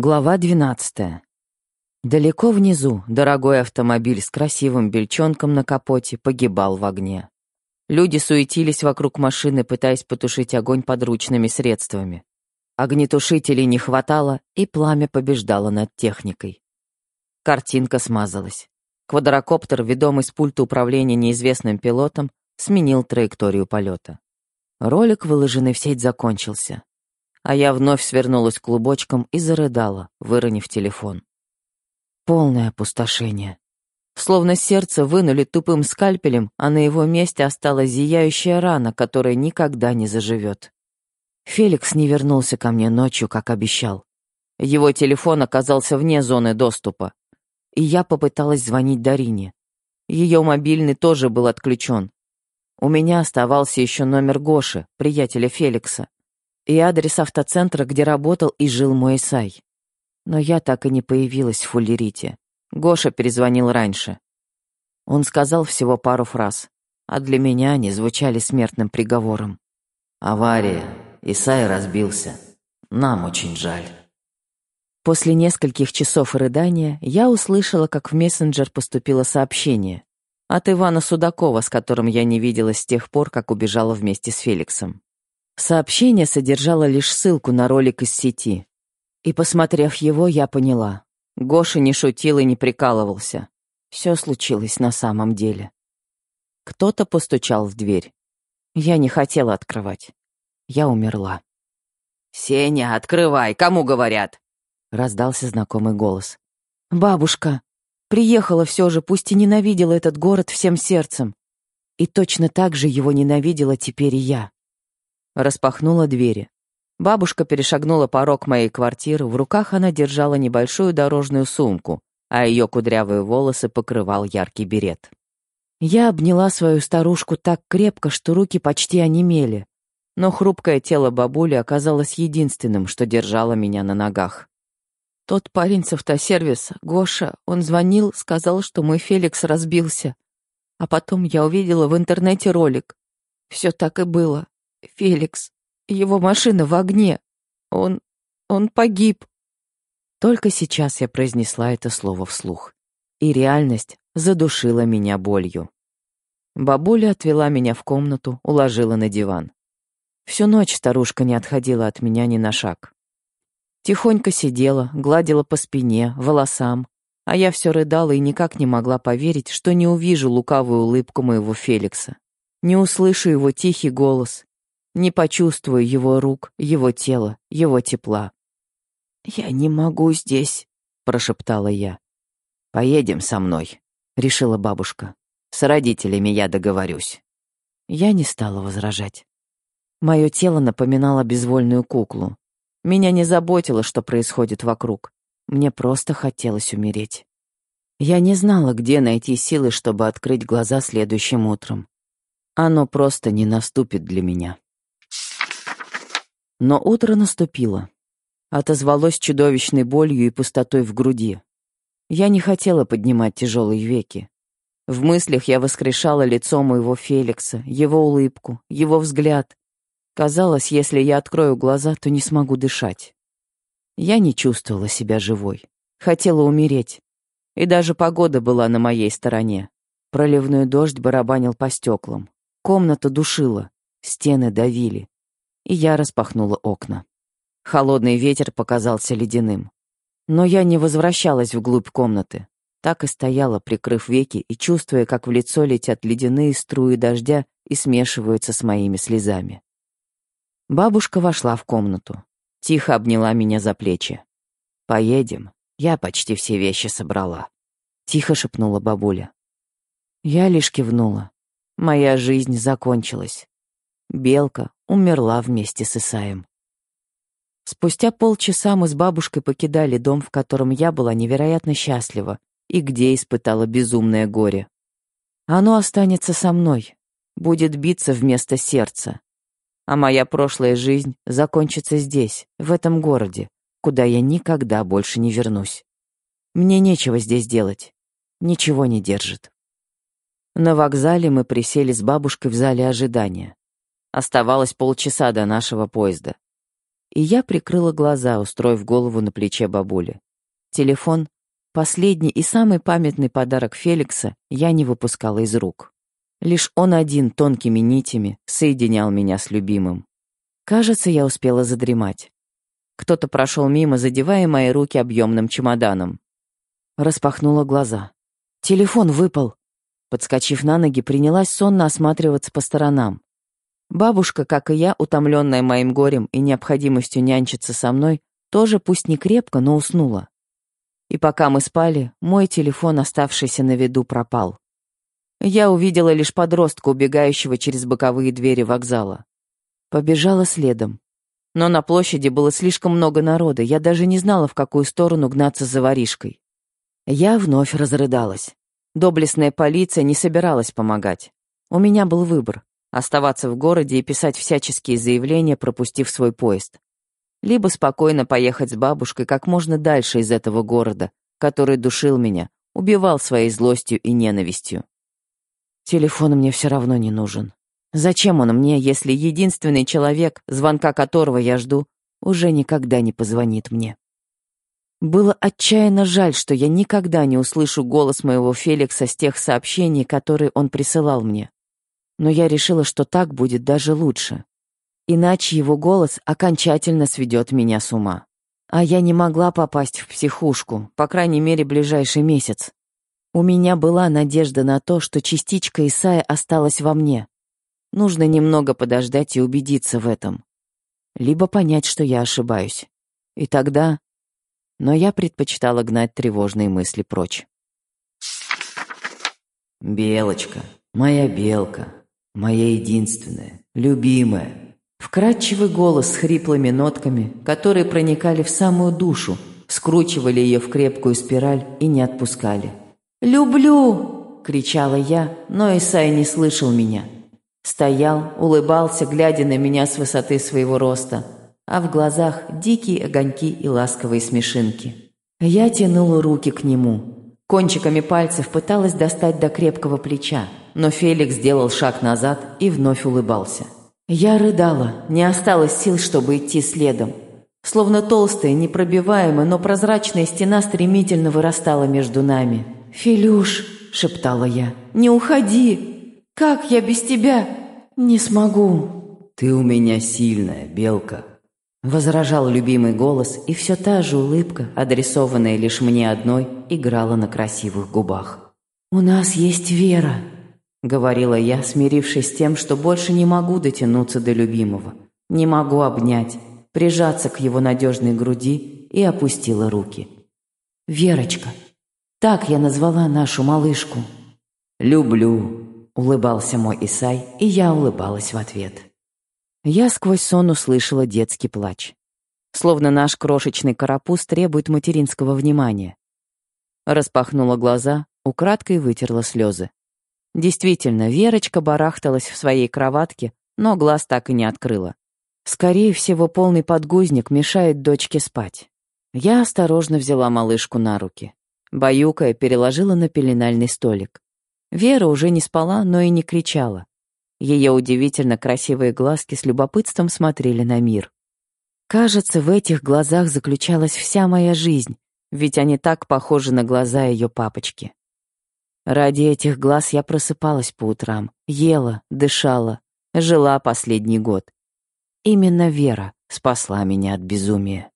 Глава 12. Далеко внизу дорогой автомобиль с красивым бельчонком на капоте погибал в огне. Люди суетились вокруг машины, пытаясь потушить огонь подручными средствами. Огнетушителей не хватало, и пламя побеждало над техникой. Картинка смазалась. Квадрокоптер, ведомый с пульта управления неизвестным пилотом, сменил траекторию полета. Ролик, выложенный в сеть, закончился а я вновь свернулась клубочком и зарыдала, выронив телефон. Полное опустошение. Словно сердце вынули тупым скальпелем, а на его месте осталась зияющая рана, которая никогда не заживет. Феликс не вернулся ко мне ночью, как обещал. Его телефон оказался вне зоны доступа. И я попыталась звонить Дарине. Ее мобильный тоже был отключен. У меня оставался еще номер Гоши, приятеля Феликса и адрес автоцентра, где работал и жил мой Исай. Но я так и не появилась в Фуллерите. Гоша перезвонил раньше. Он сказал всего пару фраз, а для меня они звучали смертным приговором. «Авария. Исай разбился. Нам очень жаль». После нескольких часов рыдания я услышала, как в мессенджер поступило сообщение от Ивана Судакова, с которым я не виделась с тех пор, как убежала вместе с Феликсом. Сообщение содержало лишь ссылку на ролик из сети. И, посмотрев его, я поняла. Гоша не шутил и не прикалывался. Все случилось на самом деле. Кто-то постучал в дверь. Я не хотела открывать. Я умерла. «Сеня, открывай, кому говорят?» Раздался знакомый голос. «Бабушка! Приехала все же, пусть и ненавидела этот город всем сердцем. И точно так же его ненавидела теперь и я распахнула двери. Бабушка перешагнула порог моей квартиры, в руках она держала небольшую дорожную сумку, а ее кудрявые волосы покрывал яркий берет. Я обняла свою старушку так крепко, что руки почти онемели, но хрупкое тело бабули оказалось единственным, что держало меня на ногах. Тот парень с автосервиса, Гоша, он звонил, сказал, что мой Феликс разбился. А потом я увидела в интернете ролик. Все так и было. Феликс. Его машина в огне. Он... он погиб. Только сейчас я произнесла это слово вслух. И реальность задушила меня болью. Бабуля отвела меня в комнату, уложила на диван. Всю ночь старушка не отходила от меня ни на шаг. Тихонько сидела, гладила по спине, волосам, а я все рыдала и никак не могла поверить, что не увижу лукавую улыбку моего Феликса, не услышу его тихий голос, не почувствую его рук, его тела, его тепла. «Я не могу здесь», — прошептала я. «Поедем со мной», — решила бабушка. «С родителями я договорюсь». Я не стала возражать. Мое тело напоминало безвольную куклу. Меня не заботило, что происходит вокруг. Мне просто хотелось умереть. Я не знала, где найти силы, чтобы открыть глаза следующим утром. Оно просто не наступит для меня. Но утро наступило. Отозвалось чудовищной болью и пустотой в груди. Я не хотела поднимать тяжелые веки. В мыслях я воскрешала лицо моего Феликса, его улыбку, его взгляд. Казалось, если я открою глаза, то не смогу дышать. Я не чувствовала себя живой. Хотела умереть. И даже погода была на моей стороне. Проливной дождь барабанил по стеклам. Комната душила, стены давили и я распахнула окна. Холодный ветер показался ледяным. Но я не возвращалась вглубь комнаты. Так и стояла, прикрыв веки и чувствуя, как в лицо летят ледяные струи дождя и смешиваются с моими слезами. Бабушка вошла в комнату. Тихо обняла меня за плечи. «Поедем. Я почти все вещи собрала», — тихо шепнула бабуля. Я лишь кивнула. Моя жизнь закончилась. Белка умерла вместе с Исаем. Спустя полчаса мы с бабушкой покидали дом, в котором я была невероятно счастлива и где испытала безумное горе. Оно останется со мной, будет биться вместо сердца. А моя прошлая жизнь закончится здесь, в этом городе, куда я никогда больше не вернусь. Мне нечего здесь делать, ничего не держит. На вокзале мы присели с бабушкой в зале ожидания. Оставалось полчаса до нашего поезда. и я прикрыла глаза, устроив голову на плече бабули. Телефон, последний и самый памятный подарок Феликса, я не выпускала из рук. Лишь он один тонкими нитями соединял меня с любимым. Кажется, я успела задремать. Кто-то прошел мимо, задевая мои руки объемным чемоданом. Распахнула глаза. Телефон выпал. Подскочив на ноги, принялась сонно осматриваться по сторонам. Бабушка, как и я, утомленная моим горем и необходимостью нянчиться со мной, тоже пусть не крепко, но уснула. И пока мы спали, мой телефон, оставшийся на виду, пропал. Я увидела лишь подростка, убегающего через боковые двери вокзала. Побежала следом. Но на площади было слишком много народа, я даже не знала, в какую сторону гнаться за воришкой. Я вновь разрыдалась. Доблестная полиция не собиралась помогать. У меня был выбор — оставаться в городе и писать всяческие заявления, пропустив свой поезд. Либо спокойно поехать с бабушкой как можно дальше из этого города, который душил меня, убивал своей злостью и ненавистью. Телефон мне все равно не нужен. Зачем он мне, если единственный человек, звонка которого я жду, уже никогда не позвонит мне? Было отчаянно жаль, что я никогда не услышу голос моего Феликса с тех сообщений, которые он присылал мне. Но я решила, что так будет даже лучше. Иначе его голос окончательно сведет меня с ума. А я не могла попасть в психушку, по крайней мере, ближайший месяц. У меня была надежда на то, что частичка Исая осталась во мне. Нужно немного подождать и убедиться в этом. Либо понять, что я ошибаюсь. И тогда... Но я предпочитала гнать тревожные мысли прочь. «Белочка, моя белка, моя единственная, любимая». Вкрадчивый голос с хриплыми нотками, которые проникали в самую душу, скручивали ее в крепкую спираль и не отпускали. «Люблю!» — кричала я, но Исай не слышал меня. Стоял, улыбался, глядя на меня с высоты своего роста, а в глазах дикие огоньки и ласковые смешинки. Я тянула руки к нему. Кончиками пальцев пыталась достать до крепкого плеча, но Феликс сделал шаг назад и вновь улыбался. Я рыдала, не осталось сил, чтобы идти следом. Словно толстая, непробиваемая, но прозрачная стена стремительно вырастала между нами. «Филюш», — шептала я, — «не уходи! Как я без тебя? Не смогу!» «Ты у меня сильная, белка!» Возражал любимый голос, и все та же улыбка, адресованная лишь мне одной, играла на красивых губах. «У нас есть вера», — говорила я, смирившись с тем, что больше не могу дотянуться до любимого, не могу обнять, прижаться к его надежной груди и опустила руки. «Верочка, так я назвала нашу малышку. «Люблю», — улыбался мой Исай, и я улыбалась в ответ. Я сквозь сон услышала детский плач. Словно наш крошечный карапуз требует материнского внимания. Распахнула глаза, украдкой вытерла слезы. Действительно, Верочка барахталась в своей кроватке, но глаз так и не открыла. Скорее всего, полный подгузник мешает дочке спать. Я осторожно взяла малышку на руки. Баюкая переложила на пеленальный столик. Вера уже не спала, но и не кричала. Ее удивительно красивые глазки с любопытством смотрели на мир. Кажется, в этих глазах заключалась вся моя жизнь, ведь они так похожи на глаза ее папочки. Ради этих глаз я просыпалась по утрам, ела, дышала, жила последний год. Именно Вера спасла меня от безумия.